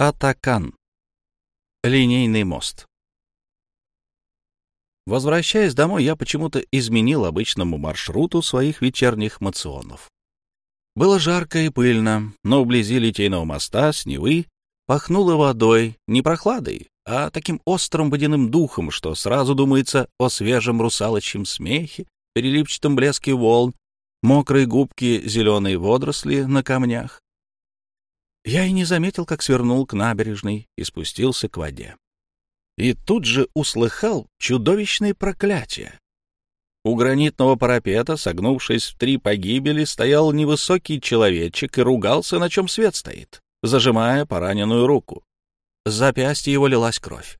Атакан. Линейный мост. Возвращаясь домой, я почему-то изменил обычному маршруту своих вечерних мационов. Было жарко и пыльно, но вблизи Литейного моста с Невы пахнуло водой, не прохладой, а таким острым водяным духом, что сразу думается о свежем русалочьем смехе, переливчатом блеске волн, мокрой губки зеленой водоросли на камнях. Я и не заметил, как свернул к набережной и спустился к воде и тут же услыхал чудовищные проклятия. У гранитного парапета, согнувшись в три погибели, стоял невысокий человечек и ругался, на чем свет стоит, зажимая пораненную руку. С запястья его лилась кровь.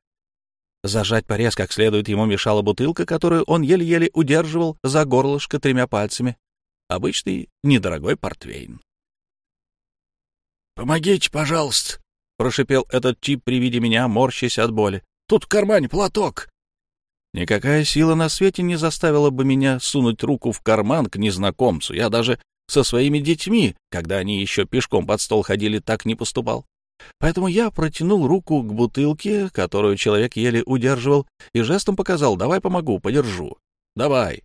Зажать порез как следует ему мешала бутылка, которую он еле-еле удерживал за горлышко тремя пальцами. Обычный недорогой портвейн. «Помогите, пожалуйста!» — прошипел этот тип при виде меня, морщась от боли. Тут в кармане платок. Никакая сила на свете не заставила бы меня сунуть руку в карман к незнакомцу. Я даже со своими детьми, когда они еще пешком под стол ходили, так не поступал. Поэтому я протянул руку к бутылке, которую человек еле удерживал, и жестом показал «давай помогу, подержу». «Давай».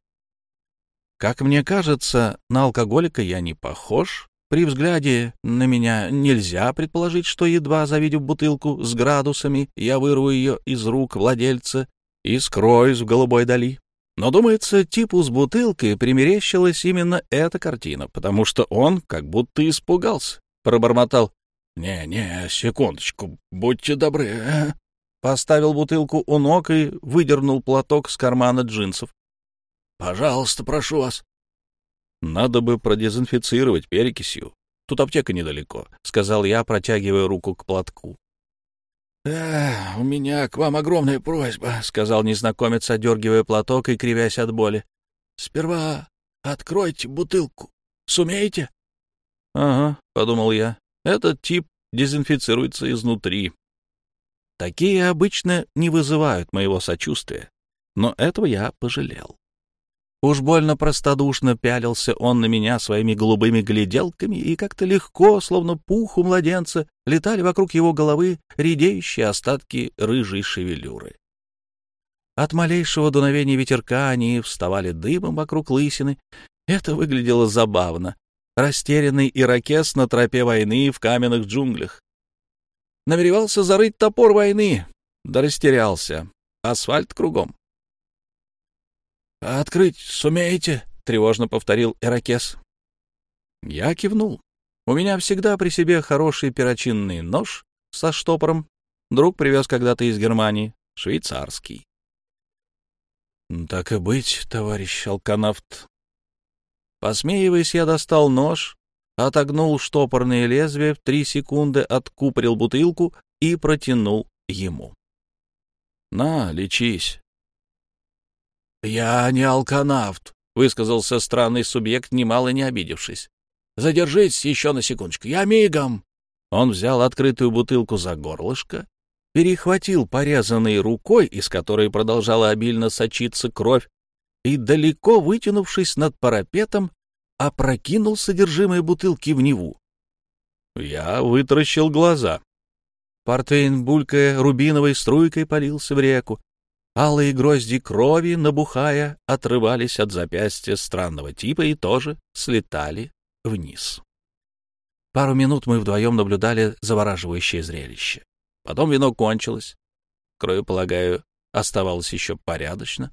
Как мне кажется, на алкоголика я не похож, при взгляде на меня нельзя предположить, что, едва завидев бутылку с градусами, я вырву ее из рук владельца и скроюсь в голубой дали. Но, думается, типу с бутылкой примерещилась именно эта картина, потому что он как будто испугался, пробормотал. «Не-не, секундочку, будьте добры». А?» Поставил бутылку у ног и выдернул платок с кармана джинсов. «Пожалуйста, прошу вас». Надо бы продезинфицировать перекисью. Тут аптека недалеко, — сказал я, протягивая руку к платку. «Э, — У меня к вам огромная просьба, — сказал незнакомец, одергивая платок и кривясь от боли. — Сперва откройте бутылку. Сумеете? — Ага, — подумал я. Этот тип дезинфицируется изнутри. Такие обычно не вызывают моего сочувствия, но этого я пожалел. Уж больно простодушно пялился он на меня своими голубыми гляделками, и как-то легко, словно пух у младенца, летали вокруг его головы редеющие остатки рыжей шевелюры. От малейшего дуновения ветерка они вставали дымом вокруг лысины. Это выглядело забавно. Растерянный ирокез на тропе войны в каменных джунглях. Намеревался зарыть топор войны, да растерялся. Асфальт кругом. «Открыть сумеете?» — тревожно повторил Эракес. Я кивнул. У меня всегда при себе хороший перочинный нож со штопором. Друг привез когда-то из Германии, швейцарский. «Так и быть, товарищ алканавт». Посмеиваясь, я достал нож, отогнул штопорные лезвия, в три секунды откупорил бутылку и протянул ему. «На, лечись». «Я не алканавт», — высказался странный субъект, немало не обидевшись. «Задержитесь еще на секундочку. Я мигом». Он взял открытую бутылку за горлышко, перехватил порезанной рукой, из которой продолжала обильно сочиться кровь, и, далеко вытянувшись над парапетом, опрокинул содержимое бутылки в Неву. Я вытаращил глаза. Портвейн, булькая рубиновой струйкой, полился в реку. Алые грозди крови, набухая, отрывались от запястья странного типа и тоже слетали вниз. Пару минут мы вдвоем наблюдали завораживающее зрелище. Потом вино кончилось. Крови, полагаю, оставалось еще порядочно.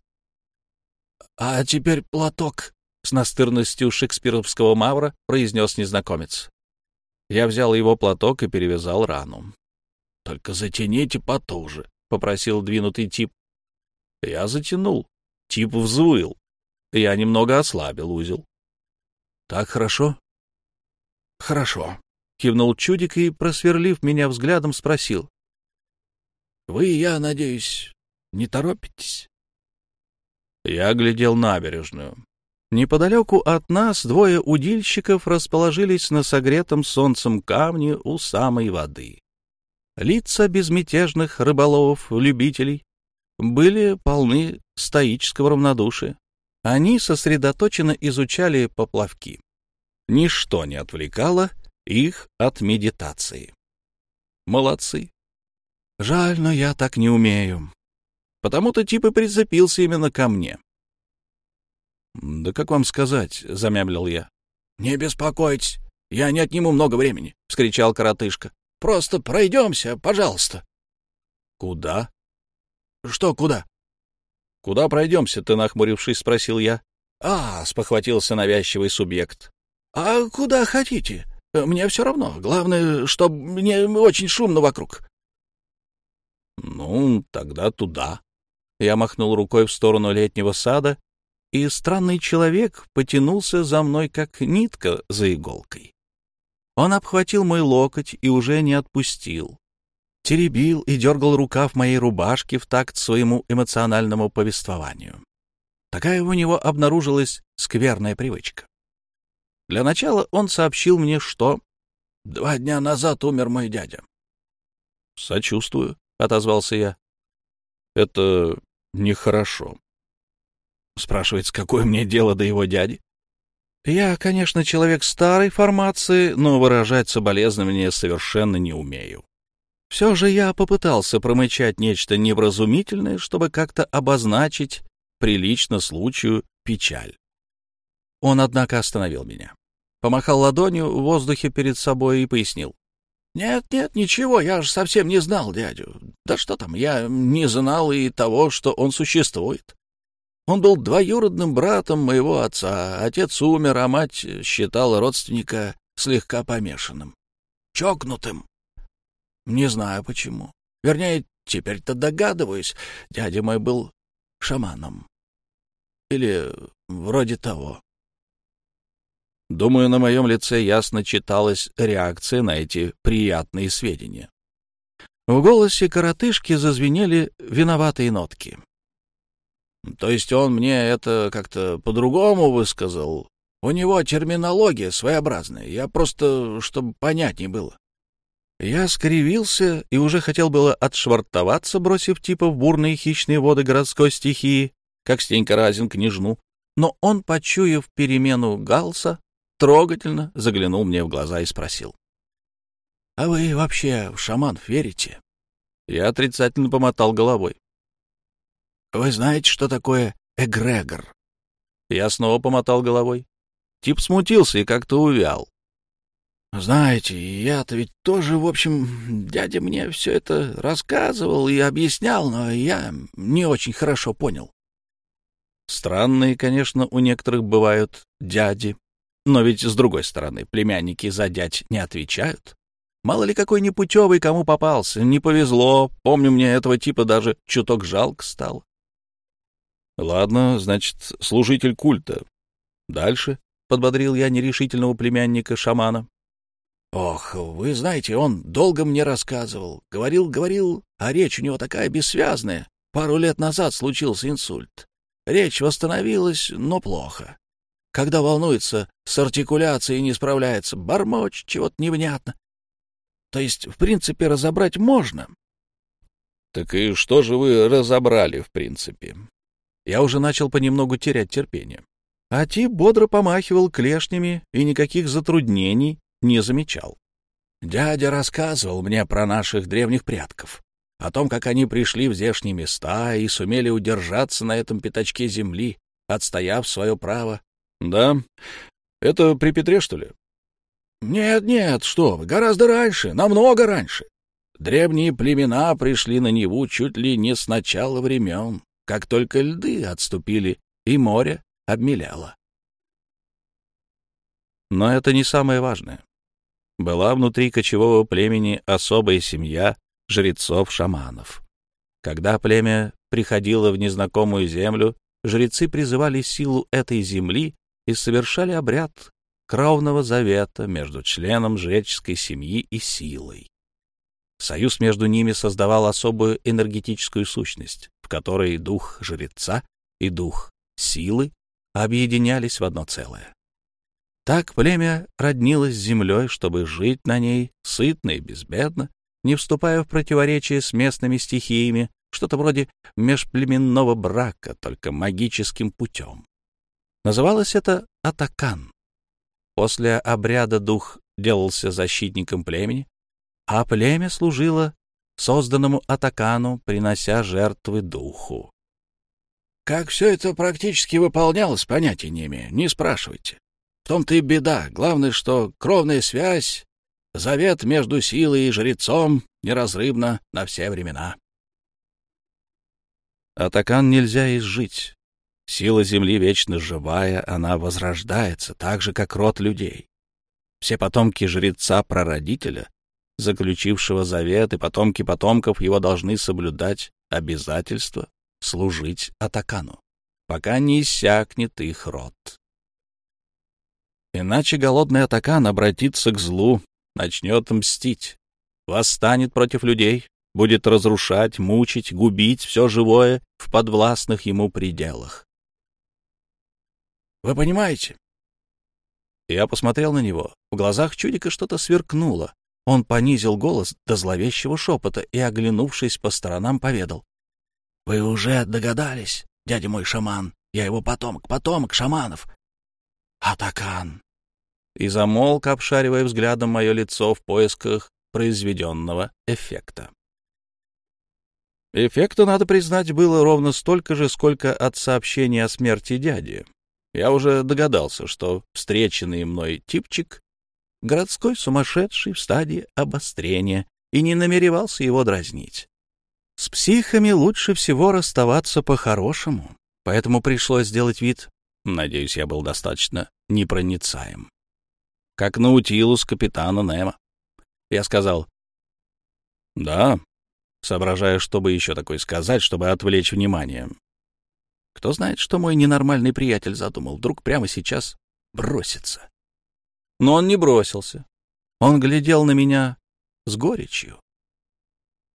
— А теперь платок, — с настырностью шекспировского мавра произнес незнакомец. Я взял его платок и перевязал рану. — Только затяните потуже, — попросил двинутый тип. Я затянул. Тип взвыл. Я немного ослабил узел. — Так хорошо? — Хорошо, — кивнул чудик и, просверлив меня взглядом, спросил. — Вы, я надеюсь, не торопитесь? Я глядел набережную. Неподалеку от нас двое удильщиков расположились на согретом солнцем камне у самой воды. Лица безмятежных рыболовов-любителей были полны стоического равнодушия. Они сосредоточенно изучали поплавки. Ничто не отвлекало их от медитации. Молодцы. Жаль, но я так не умею. Потому-то тип и прицепился именно ко мне. «Да как вам сказать?» — замямлил я. «Не беспокойтесь, я не отниму много времени», — вскричал коротышка. «Просто пройдемся, пожалуйста». «Куда?» «Что куда?» «Куда пройдемся?» — ты, нахмурившись, спросил я. «А», — спохватился навязчивый субъект. «А куда хотите? Мне все равно. Главное, чтобы не очень шумно вокруг». «Ну, тогда туда». Я махнул рукой в сторону летнего сада, и странный человек потянулся за мной, как нитка за иголкой. Он обхватил мой локоть и уже не отпустил. Теребил и дергал рукав моей рубашки в такт своему эмоциональному повествованию. Такая у него обнаружилась скверная привычка. Для начала он сообщил мне, что два дня назад умер мой дядя. «Сочувствую», — отозвался я. «Это нехорошо». Спрашивается, какое мне дело до его дяди? Я, конечно, человек старой формации, но выражать соболезнования совершенно не умею. Все же я попытался промычать нечто невразумительное, чтобы как-то обозначить прилично случаю печаль. Он, однако, остановил меня. Помахал ладонью в воздухе перед собой и пояснил. «Нет, нет, ничего, я же совсем не знал дядю. Да что там, я не знал и того, что он существует. Он был двоюродным братом моего отца. Отец умер, а мать считала родственника слегка помешанным. Чокнутым. Не знаю почему. Вернее, теперь-то догадываюсь. Дядя мой был шаманом. Или вроде того. Думаю, на моем лице ясно читалась реакция на эти приятные сведения. В голосе коротышки зазвенели виноватые нотки. То есть он мне это как-то по-другому высказал. У него терминология своеобразная. Я просто, чтобы понятнее было. Я скривился и уже хотел было отшвартоваться, бросив типа в бурные хищные воды городской стихии, как Стенька Разин княжну, но он, почуяв перемену галса, трогательно заглянул мне в глаза и спросил. — А вы вообще в шаманов верите? Я отрицательно помотал головой. — Вы знаете, что такое эгрегор? Я снова помотал головой. Тип смутился и как-то увял. Знаете, я-то ведь тоже, в общем, дядя мне все это рассказывал и объяснял, но я не очень хорошо понял. Странные, конечно, у некоторых бывают дяди, но ведь, с другой стороны, племянники за дядь не отвечают. Мало ли какой непутевый кому попался, не повезло, помню, мне этого типа даже чуток жалко стало. Ладно, значит, служитель культа. Дальше, — подбодрил я нерешительного племянника шамана. Ох, вы знаете, он долго мне рассказывал. Говорил, говорил, а речь у него такая бессвязная. Пару лет назад случился инсульт. Речь восстановилась, но плохо. Когда волнуется, с артикуляцией не справляется, бормочет чего-то невнятно. То есть, в принципе, разобрать можно. Так и что же вы разобрали, в принципе? Я уже начал понемногу терять терпение. А Тип бодро помахивал клешнями, и никаких затруднений не замечал. Дядя рассказывал мне про наших древних предков, о том, как они пришли в здешние места и сумели удержаться на этом пятачке земли, отстояв свое право. — Да? Это при Петре, что ли? — Нет, нет, что вы, гораздо раньше, намного раньше. Древние племена пришли на Неву чуть ли не с начала времен, как только льды отступили и море обмеляло. Но это не самое важное была внутри кочевого племени особая семья жрецов-шаманов. Когда племя приходило в незнакомую землю, жрецы призывали силу этой земли и совершали обряд кровного завета между членом жреческой семьи и силой. Союз между ними создавал особую энергетическую сущность, в которой дух жреца и дух силы объединялись в одно целое. Так племя роднилось с землей, чтобы жить на ней сытно и безбедно, не вступая в противоречие с местными стихиями, что-то вроде межплеменного брака, только магическим путем. Называлось это Атакан. После обряда дух делался защитником племени, а племя служило созданному Атакану, принося жертвы духу. Как все это практически выполнялось, понятия не имею, не спрашивайте. В том-то и беда. Главное, что кровная связь, завет между силой и жрецом неразрывна на все времена. Атакан нельзя изжить. Сила Земли вечно живая, она возрождается, так же, как род людей. Все потомки жреца-прародителя, заключившего завет, и потомки потомков его должны соблюдать обязательство служить Атакану, пока не иссякнет их род. Иначе голодный Атакан обратится к злу, начнет мстить, восстанет против людей, будет разрушать, мучить, губить все живое в подвластных ему пределах. Вы понимаете? Я посмотрел на него. В глазах чудика что-то сверкнуло. Он понизил голос до зловещего шепота и, оглянувшись по сторонам, поведал. — Вы уже догадались, дядя мой шаман. Я его потомок, потомок шаманов. Атакан. И замолк, обшаривая взглядом мое лицо в поисках произведенного эффекта. Эффекта, надо признать, было ровно столько же, сколько от сообщения о смерти дяди. Я уже догадался, что встреченный мной типчик — городской сумасшедший в стадии обострения, и не намеревался его дразнить. С психами лучше всего расставаться по-хорошему, поэтому пришлось сделать вид, надеюсь, я был достаточно непроницаем. Как наутилус капитана Немо. Я сказал «Да», соображая, чтобы еще такое сказать, чтобы отвлечь внимание. Кто знает, что мой ненормальный приятель задумал, вдруг прямо сейчас бросится. Но он не бросился. Он глядел на меня с горечью.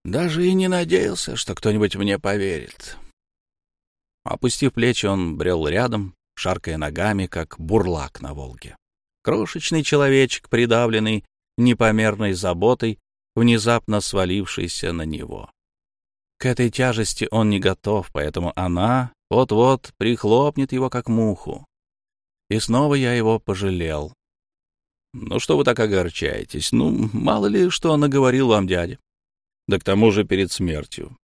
Даже и не надеялся, что кто-нибудь мне поверит. Опустив плечи, он брел рядом, шаркая ногами, как бурлак на Волге. Крошечный человечек, придавленный непомерной заботой, внезапно свалившийся на него. К этой тяжести он не готов, поэтому она вот-вот прихлопнет его, как муху. И снова я его пожалел. Ну что вы так огорчаетесь? Ну, мало ли, что наговорил вам дядя. Да к тому же перед смертью.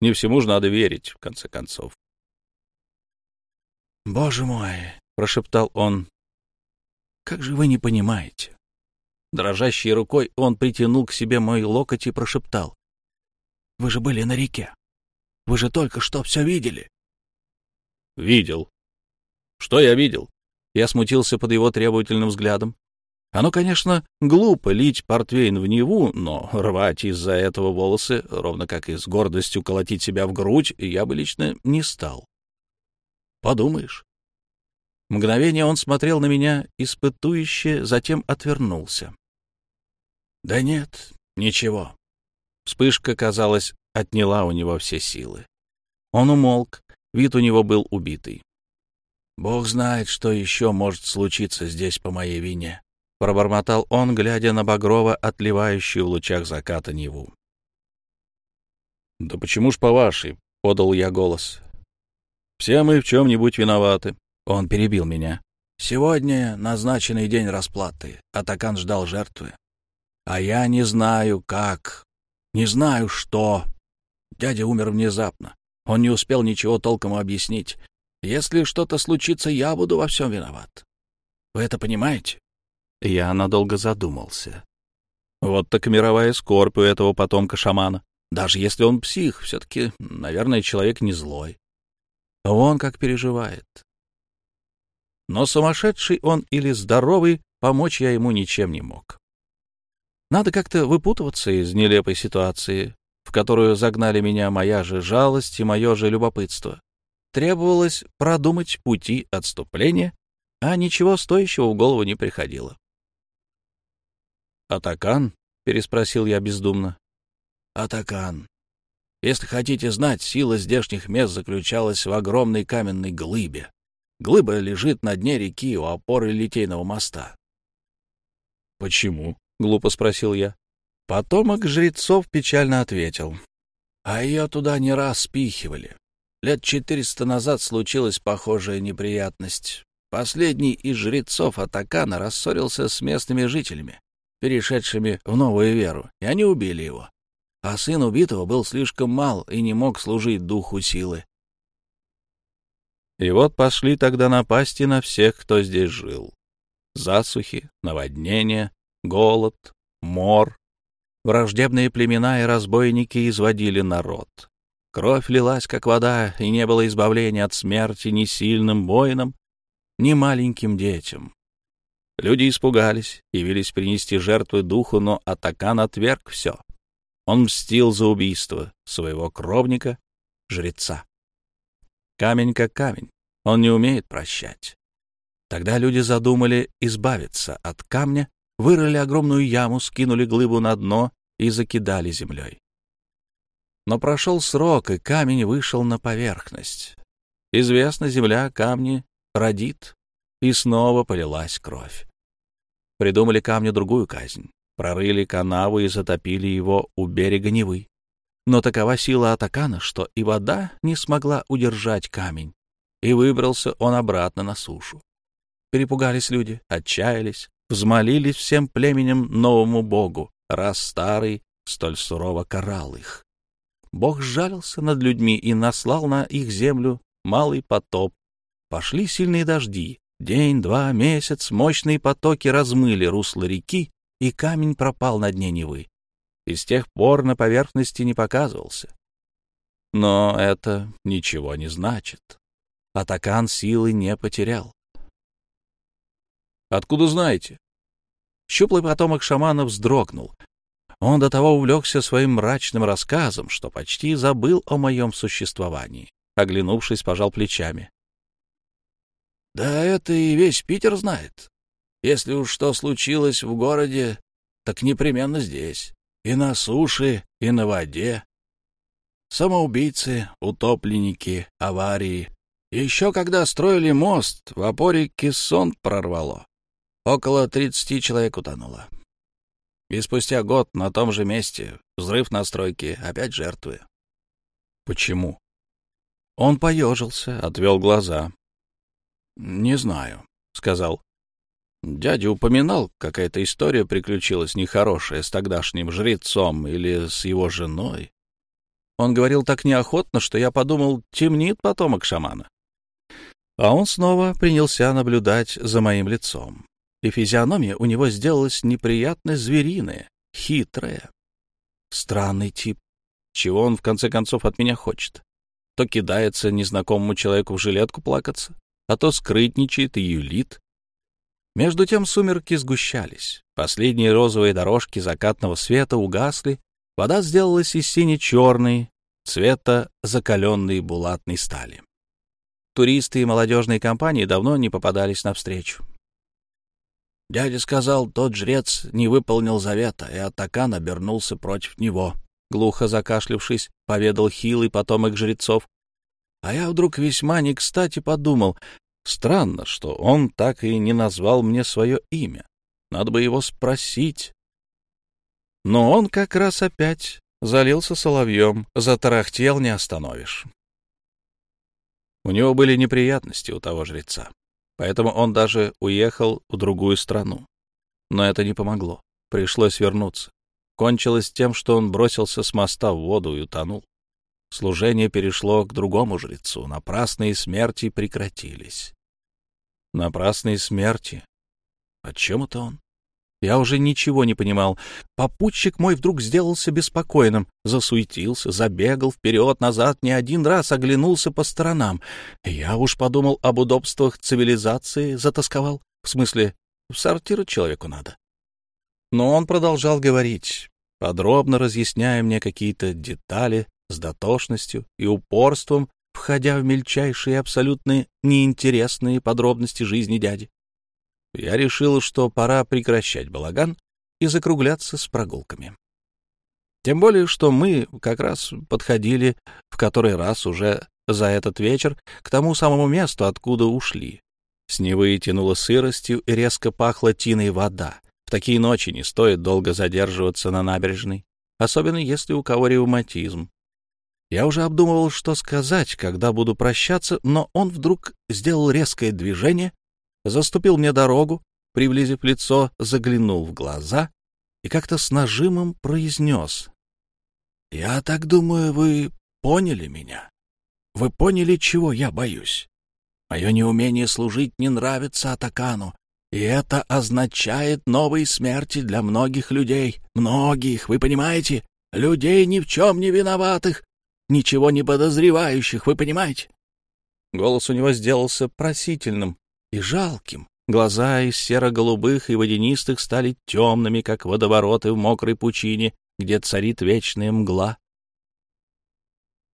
Не всему же надо верить, в конце концов. «Боже мой!» — прошептал он. «Как же вы не понимаете?» Дрожащей рукой он притянул к себе мой локоть и прошептал. «Вы же были на реке. Вы же только что все видели». «Видел. Что я видел?» Я смутился под его требовательным взглядом. Оно, конечно, глупо лить портвейн в Неву, но рвать из-за этого волосы, ровно как и с гордостью колотить себя в грудь, я бы лично не стал. Подумаешь. Мгновение он смотрел на меня испытующе, затем отвернулся. Да нет, ничего. Вспышка, казалось, отняла у него все силы. Он умолк, вид у него был убитый. Бог знает, что еще может случиться здесь по моей вине. — пробормотал он, глядя на багрово отливающую в лучах заката Неву. «Да почему ж по вашей?» — подал я голос. «Все мы в чем-нибудь виноваты». Он перебил меня. «Сегодня назначенный день расплаты. Атакан ждал жертвы. А я не знаю, как, не знаю, что. Дядя умер внезапно. Он не успел ничего толком объяснить. Если что-то случится, я буду во всем виноват. Вы это понимаете?» Я надолго задумался. Вот так мировая скорбь у этого потомка шамана. Даже если он псих, все-таки, наверное, человек не злой. Он как переживает. Но сумасшедший он или здоровый, помочь я ему ничем не мог. Надо как-то выпутываться из нелепой ситуации, в которую загнали меня моя же жалость и мое же любопытство. Требовалось продумать пути отступления, а ничего стоящего в голову не приходило. «Атакан?» — переспросил я бездумно. «Атакан. Если хотите знать, сила здешних мест заключалась в огромной каменной глыбе. Глыба лежит на дне реки у опоры литейного моста». «Почему?» — глупо спросил я. Потомок жрецов печально ответил. «А ее туда не раз спихивали. Лет четыреста назад случилась похожая неприятность. Последний из жрецов Атакана рассорился с местными жителями. перешедшими в новую веру, и они убили его. А сын убитого был слишком мал и не мог служить духу силы. И вот пошли тогда напасти на всех, кто здесь жил. Засухи, наводнения, голод, мор. Враждебные племена и разбойники изводили народ. Кровь лилась, как вода, и не было избавления от смерти ни сильным воинам, ни маленьким детям. Люди испугались, явились принести жертвы духу, но Атакан отверг все. Он мстил за убийство своего кровника, жреца. Камень как камень, он не умеет прощать. Тогда люди задумали избавиться от камня, вырыли огромную яму, скинули глыбу на дно и закидали землей. Но прошел срок, и камень вышел на поверхность. Известно, земля камни родит, и снова полилась кровь. Придумали камню другую казнь. Прорыли канаву и затопили его у берега Невы. Но такова сила Атакана, что и вода не смогла удержать камень, и выбрался он обратно на сушу. Перепугались люди, отчаялись, взмолились всем племенем новому богу, раз старый столь сурово карал их. Бог сжалился над людьми и наслал на их землю малый потоп. Пошли сильные дожди. День, два, месяц, мощные потоки размыли русло реки, и камень пропал на дне Невы. И с тех пор на поверхности не показывался. Но это ничего не значит. Атакан силы не потерял. «Откуда знаете?» Щуплый потомок шамана вздрогнул. Он до того увлекся своим мрачным рассказом, что почти забыл о моем существовании. Оглянувшись, пожал плечами. — Да это и весь Питер знает. Если уж что случилось в городе, так непременно здесь. И на суше, и на воде. Самоубийцы, утопленники, аварии. Еще когда строили мост, в опоре кессон прорвало. Около тридцати человек утонуло. И спустя год на том же месте взрыв на стройке, опять жертвы. Почему? Он поежился, отвел глаза. Не знаю, сказал. Дядя упоминал, какая-то история приключилась нехорошая с тогдашним жрецом или с его женой. Он говорил так неохотно, что я подумал, темнит потомок шамана. А он снова принялся наблюдать за моим лицом и физиономия у него сделалась неприятно звериная, хитрая. Странный тип. Чего он, в конце концов, от меня хочет? То кидается незнакомому человеку в жилетку плакаться, а то скрытничает и юлит. Между тем сумерки сгущались. Последние розовые дорожки закатного света угасли, вода сделалась из сине-черной, цвета закаленной булатной стали. Туристы и молодежные компании давно не попадались навстречу. Дядя сказал, тот жрец не выполнил завета, и Атакан обернулся против него. Глухо закашлявшись, поведал хилый потомок жрецов. А я вдруг весьма не кстати подумал, странно, что он так и не назвал мне свое имя. Надо бы его спросить. Но он как раз опять залился соловьем, затарахтел, не остановишь. У него были неприятности у того жреца. Поэтому он даже уехал в другую страну. Но это не помогло. Пришлось вернуться. Кончилось тем, что он бросился с моста в воду и утонул. Служение перешло к другому жрецу. Напрасные смерти прекратились. Напрасные смерти? О чем это он? Я уже ничего не понимал. Попутчик мой вдруг сделался беспокойным, засуетился, забегал вперед-назад, не один раз оглянулся по сторонам. Я уж подумал об удобствах цивилизации, затасковал. В смысле, в сортир человеку надо. Но он продолжал говорить, подробно разъясняя мне какие-то детали с дотошностью и упорством, входя в мельчайшие абсолютно неинтересные подробности жизни дяди я решил, что пора прекращать балаган и закругляться с прогулками. Тем более, что мы как раз подходили в который раз уже за этот вечер к тому самому месту, откуда ушли. С Невы тянуло сыростью и резко пахла тиной вода. В такие ночи не стоит долго задерживаться на набережной, особенно если у кого ревматизм. Я уже обдумывал, что сказать, когда буду прощаться, но он вдруг сделал резкое движение, заступил мне дорогу, приблизив лицо, заглянул в глаза и как-то с нажимом произнес. «Я так думаю, вы поняли меня. Вы поняли, чего я боюсь. Мое неумение служить не нравится Атакану, и это означает новые смерти для многих людей. Многих, вы понимаете? Людей ни в чем не виноватых, ничего не подозревающих, вы понимаете?» Голос у него сделался просительным и жалким. Глаза из серо-голубых и водянистых стали темными, как водовороты в мокрой пучине, где царит вечная мгла.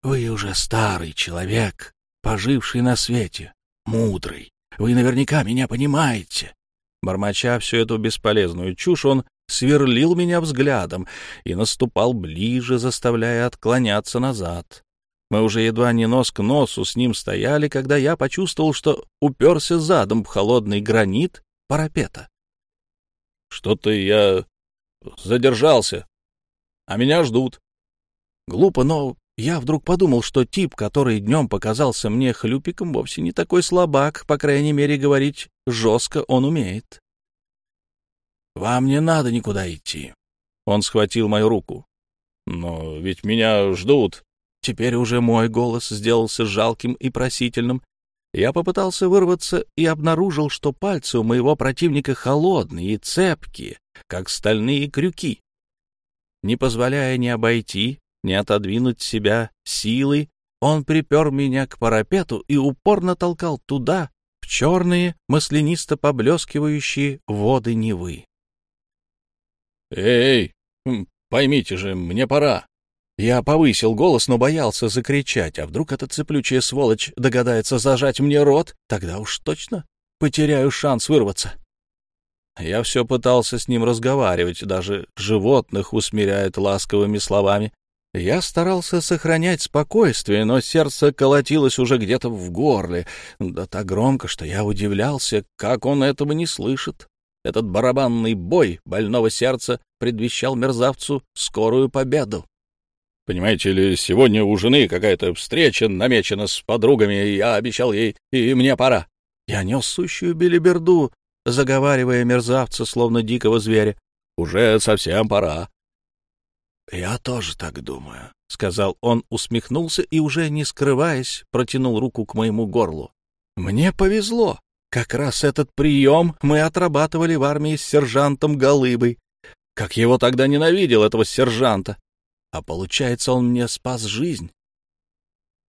«Вы уже старый человек, поживший на свете, мудрый. Вы наверняка меня понимаете». Бормоча всю эту бесполезную чушь, он сверлил меня взглядом и наступал ближе, заставляя отклоняться назад. Мы уже едва не нос к носу с ним стояли, когда я почувствовал, что уперся задом в холодный гранит парапета. Что-то я задержался, а меня ждут. Глупо, но я вдруг подумал, что тип, который днем показался мне хлюпиком, вовсе не такой слабак, по крайней мере, говорить жестко он умеет. «Вам не надо никуда идти». Он схватил мою руку. «Но ведь меня ждут», Теперь уже мой голос сделался жалким и просительным. Я попытался вырваться и обнаружил, что пальцы у моего противника холодные и цепкие, как стальные крюки. Не позволяя ни обойти, ни отодвинуть себя силой, он припер меня к парапету и упорно толкал туда, в черные, маслянисто поблескивающие воды Невы. «Эй, поймите же, мне пора!» Я повысил голос, но боялся закричать, а вдруг эта цеплючая сволочь догадается зажать мне рот, тогда уж точно потеряю шанс вырваться. Я все пытался с ним разговаривать, даже животных усмиряет ласковыми словами. Я старался сохранять спокойствие, но сердце колотилось уже где-то в горле, да так громко, что я удивлялся, как он этого не слышит. Этот барабанный бой больного сердца предвещал мерзавцу скорую победу. Понимаете ли, сегодня у жены какая-то встреча намечена с подругами, и я обещал ей, и мне пора. Я нес сущую белиберду, заговаривая мерзавца, словно дикого зверя. Уже совсем пора. — Я тоже так думаю, — сказал он, усмехнулся и, уже не скрываясь, протянул руку к моему горлу. Мне повезло. Как раз этот прием мы отрабатывали в армии с сержантом Голыбой. Как его тогда ненавидел, этого сержанта а получается, он мне спас жизнь.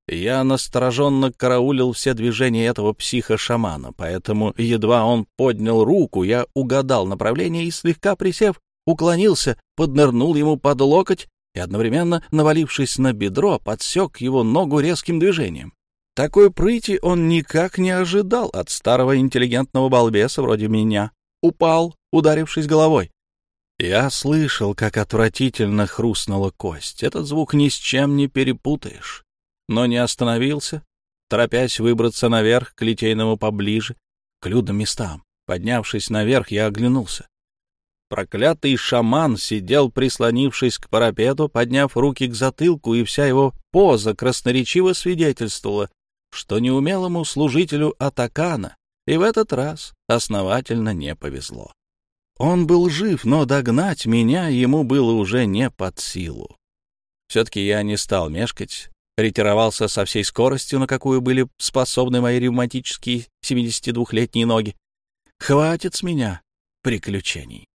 Я настороженно караулил все движения этого психа-шамана, поэтому едва он поднял руку, я угадал направление и, слегка присев, уклонился, поднырнул ему под локоть и, одновременно навалившись на бедро, подсек его ногу резким движением. Такой прыти он никак не ожидал от старого интеллигентного балбеса вроде меня. Упал, ударившись головой. Я слышал, как отвратительно хрустнула кость. Этот звук ни с чем не перепутаешь. Но не остановился, торопясь выбраться наверх к литейному поближе, к людным местам. Поднявшись наверх, я оглянулся. Проклятый шаман сидел, прислонившись к парапету, подняв руки к затылку, и вся его поза красноречиво свидетельствовала, что неумелому служителю Атакана и в этот раз основательно не повезло. Он был жив, но догнать меня ему было уже не под силу. Все-таки я не стал мешкать, ретировался со всей скоростью, на какую были способны мои ревматические 72-летние ноги. Хватит с меня приключений.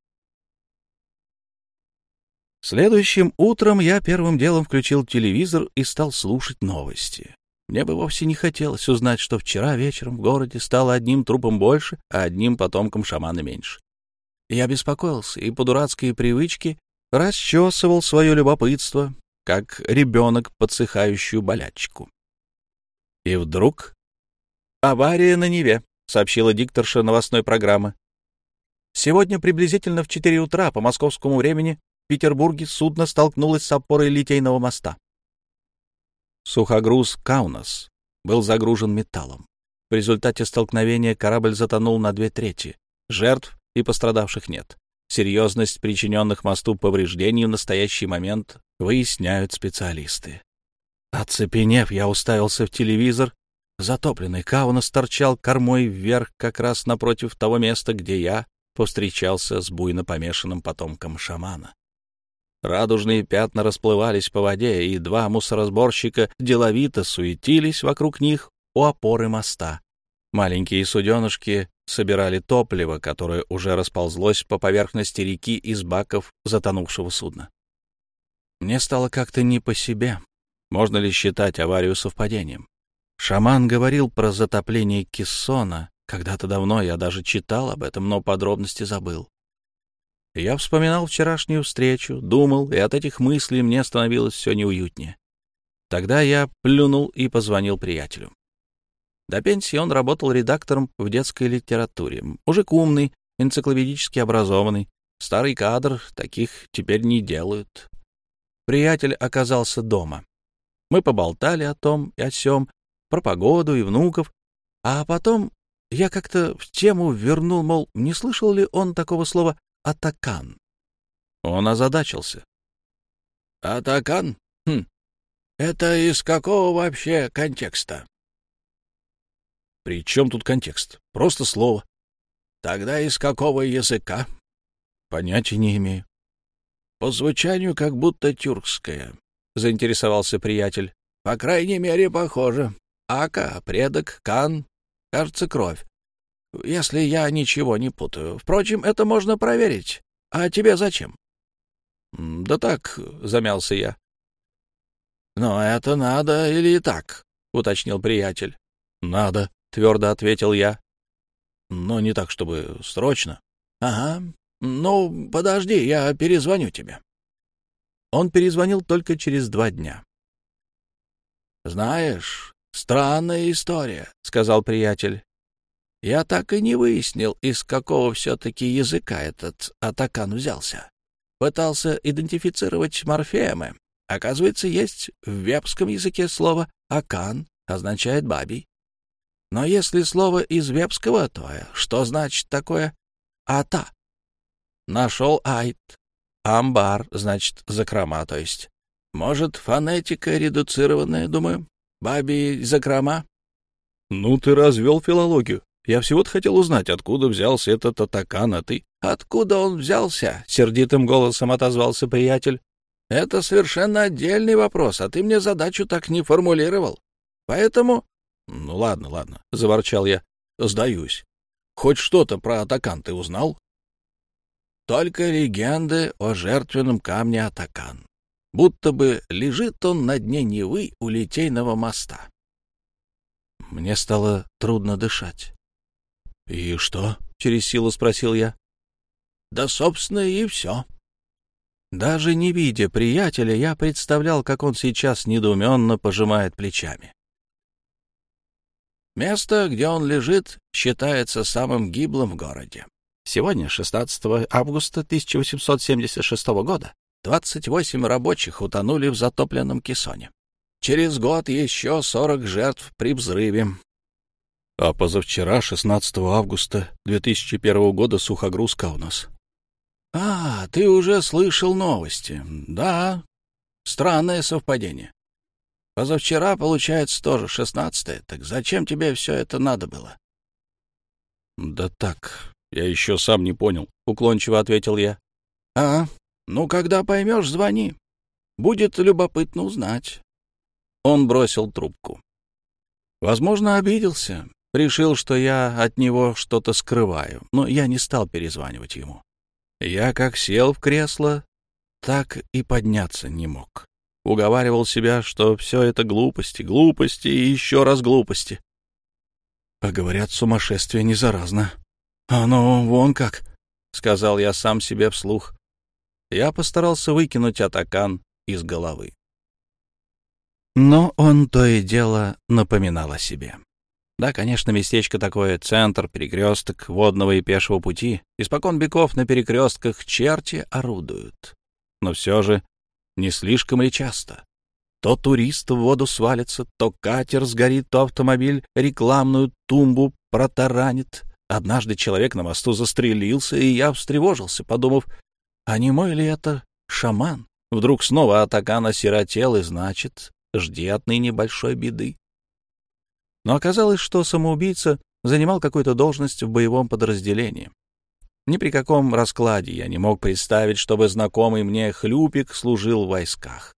Следующим утром я первым делом включил телевизор и стал слушать новости. Мне бы вовсе не хотелось узнать, что вчера вечером в городе стало одним трупом больше, а одним потомком шамана меньше. Я беспокоился и по дурацкой привычке расчесывал свое любопытство, как ребенок подсыхающую болячку. И вдруг... «Авария на Неве», — сообщила дикторша новостной программы. Сегодня приблизительно в 4 утра по московскому времени в Петербурге судно столкнулось с опорой литейного моста. Сухогруз «Каунас» был загружен металлом. В результате столкновения корабль затонул на две трети. Жертв и пострадавших нет. Серьезность причиненных мосту повреждений в настоящий момент выясняют специалисты. Оцепенев, я уставился в телевизор. Затопленный Каунас торчал кормой вверх как раз напротив того места, где я повстречался с буйно помешанным потомком шамана. Радужные пятна расплывались по воде, и два мусоросборщика деловито суетились вокруг них у опоры моста. Маленькие суденышки собирали топливо, которое уже расползлось по поверхности реки из баков затонувшего судна. Мне стало как-то не по себе. Можно ли считать аварию совпадением? Шаман говорил про затопление кессона. Когда-то давно я даже читал об этом, но подробности забыл. Я вспоминал вчерашнюю встречу, думал, и от этих мыслей мне становилось все неуютнее. Тогда я плюнул и позвонил приятелю. До пенсии он работал редактором в детской литературе. Мужик умный, энциклопедически образованный. Старый кадр, таких теперь не делают. Приятель оказался дома. Мы поболтали о том и о сём, про погоду и внуков, а потом я как-то в тему вернул, мол, не слышал ли он такого слова «атакан». Он озадачился. «Атакан? Хм, это из какого вообще контекста?» При чем тут контекст? Просто слово. Тогда из какого языка? Понятия не имею. По звучанию как будто тюркское, — заинтересовался приятель. По крайней мере, похоже. Ака, предок, кан, кажется, кровь. Если я ничего не путаю. Впрочем, это можно проверить. А тебе зачем? — Да так, — замялся я. — Но это надо или так? — уточнил приятель. — Надо твердо ответил я. Но не так, чтобы срочно. Ага. Ну, подожди, я перезвоню тебе. Он перезвонил только через два дня. Знаешь, странная история, сказал приятель. Я так и не выяснил, из какого все-таки языка этот атакан взялся. Пытался идентифицировать морфемы. Оказывается, есть в вепском языке слово «акан», означает «бабий». Но если слово из вепского, то что значит такое «ата»? Нашел «айт». Амбар, значит, закрома, то есть. Может, фонетика редуцированная, думаю? Баби закрома? Ну, ты развел филологию. Я всего-то хотел узнать, откуда взялся этот атакан, а ты... Откуда он взялся? Сердитым голосом отозвался приятель. Это совершенно отдельный вопрос, а ты мне задачу так не формулировал. Поэтому — Ну ладно, ладно, — заворчал я. — Сдаюсь. Хоть что-то про Атакан ты узнал? — Только легенды о жертвенном камне Атакан. Будто бы лежит он на дне Невы у Литейного моста. Мне стало трудно дышать. — И что? — через силу спросил я. — Да, собственно, и все. Даже не видя приятеля, я представлял, как он сейчас недоуменно пожимает плечами. Место, где он лежит, считается самым гиблым в городе. Сегодня, 16 августа 1876 года, 28 рабочих утонули в затопленном кессоне. Через год еще 40 жертв при взрыве. А позавчера, 16 августа 2001 года, сухогрузка у нас. А, ты уже слышал новости. Да, странное совпадение. Позавчера, получается, тоже шестнадцатое. Так зачем тебе все это надо было? — Да так, я еще сам не понял, — уклончиво ответил я. — А, ну, когда поймешь, звони. Будет любопытно узнать. Он бросил трубку. Возможно, обиделся. Решил, что я от него что-то скрываю, но я не стал перезванивать ему. Я как сел в кресло, так и подняться не мог. Уговаривал себя, что все это глупости, глупости и еще раз глупости. А говорят, сумасшествие не заразно. А ну, вон как, — сказал я сам себе вслух. Я постарался выкинуть атакан из головы. Но он то и дело напоминал о себе. Да, конечно, местечко такое, центр, перекресток водного и пешего пути. Испокон веков на перекрестках черти орудуют. Но все же не слишком ли часто? То турист в воду свалится, то катер сгорит, то автомобиль рекламную тумбу протаранит. Однажды человек на мосту застрелился, и я встревожился, подумав, а не мой ли это шаман? Вдруг снова атакан осиротел, и значит, жди отныне большой беды. Но оказалось, что самоубийца занимал какую-то должность в боевом подразделении. Ни при каком раскладе я не мог представить, чтобы знакомый мне хлюпик служил в войсках.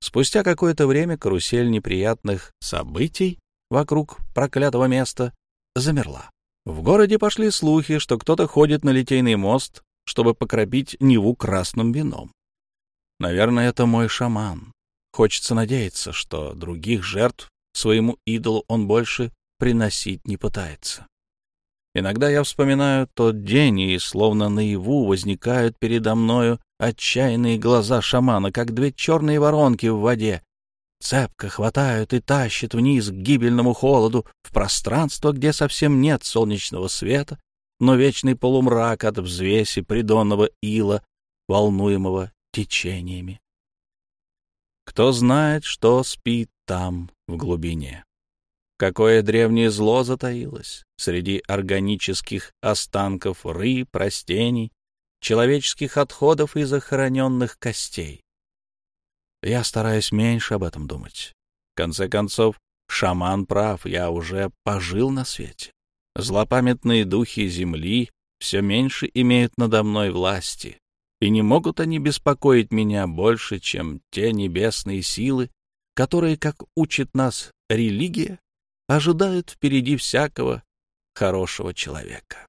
Спустя какое-то время карусель неприятных событий вокруг проклятого места замерла. В городе пошли слухи, что кто-то ходит на Литейный мост, чтобы покропить Неву красным вином. Наверное, это мой шаман. Хочется надеяться, что других жертв своему идолу он больше приносить не пытается. Иногда я вспоминаю тот день, и словно наяву возникают передо мною отчаянные глаза шамана, как две черные воронки в воде. Цепко хватают и тащат вниз к гибельному холоду, в пространство, где совсем нет солнечного света, но вечный полумрак от взвеси придонного ила, волнуемого течениями. Кто знает, что спит там, в глубине. Какое древнее зло затаилось среди органических останков рыб, растений, человеческих отходов и захороненных костей. Я стараюсь меньше об этом думать. В конце концов, шаман прав, я уже пожил на свете. Злопамятные духи земли все меньше имеют надо мной власти, и не могут они беспокоить меня больше, чем те небесные силы, которые, как учит нас религия, ожидают впереди всякого хорошего человека.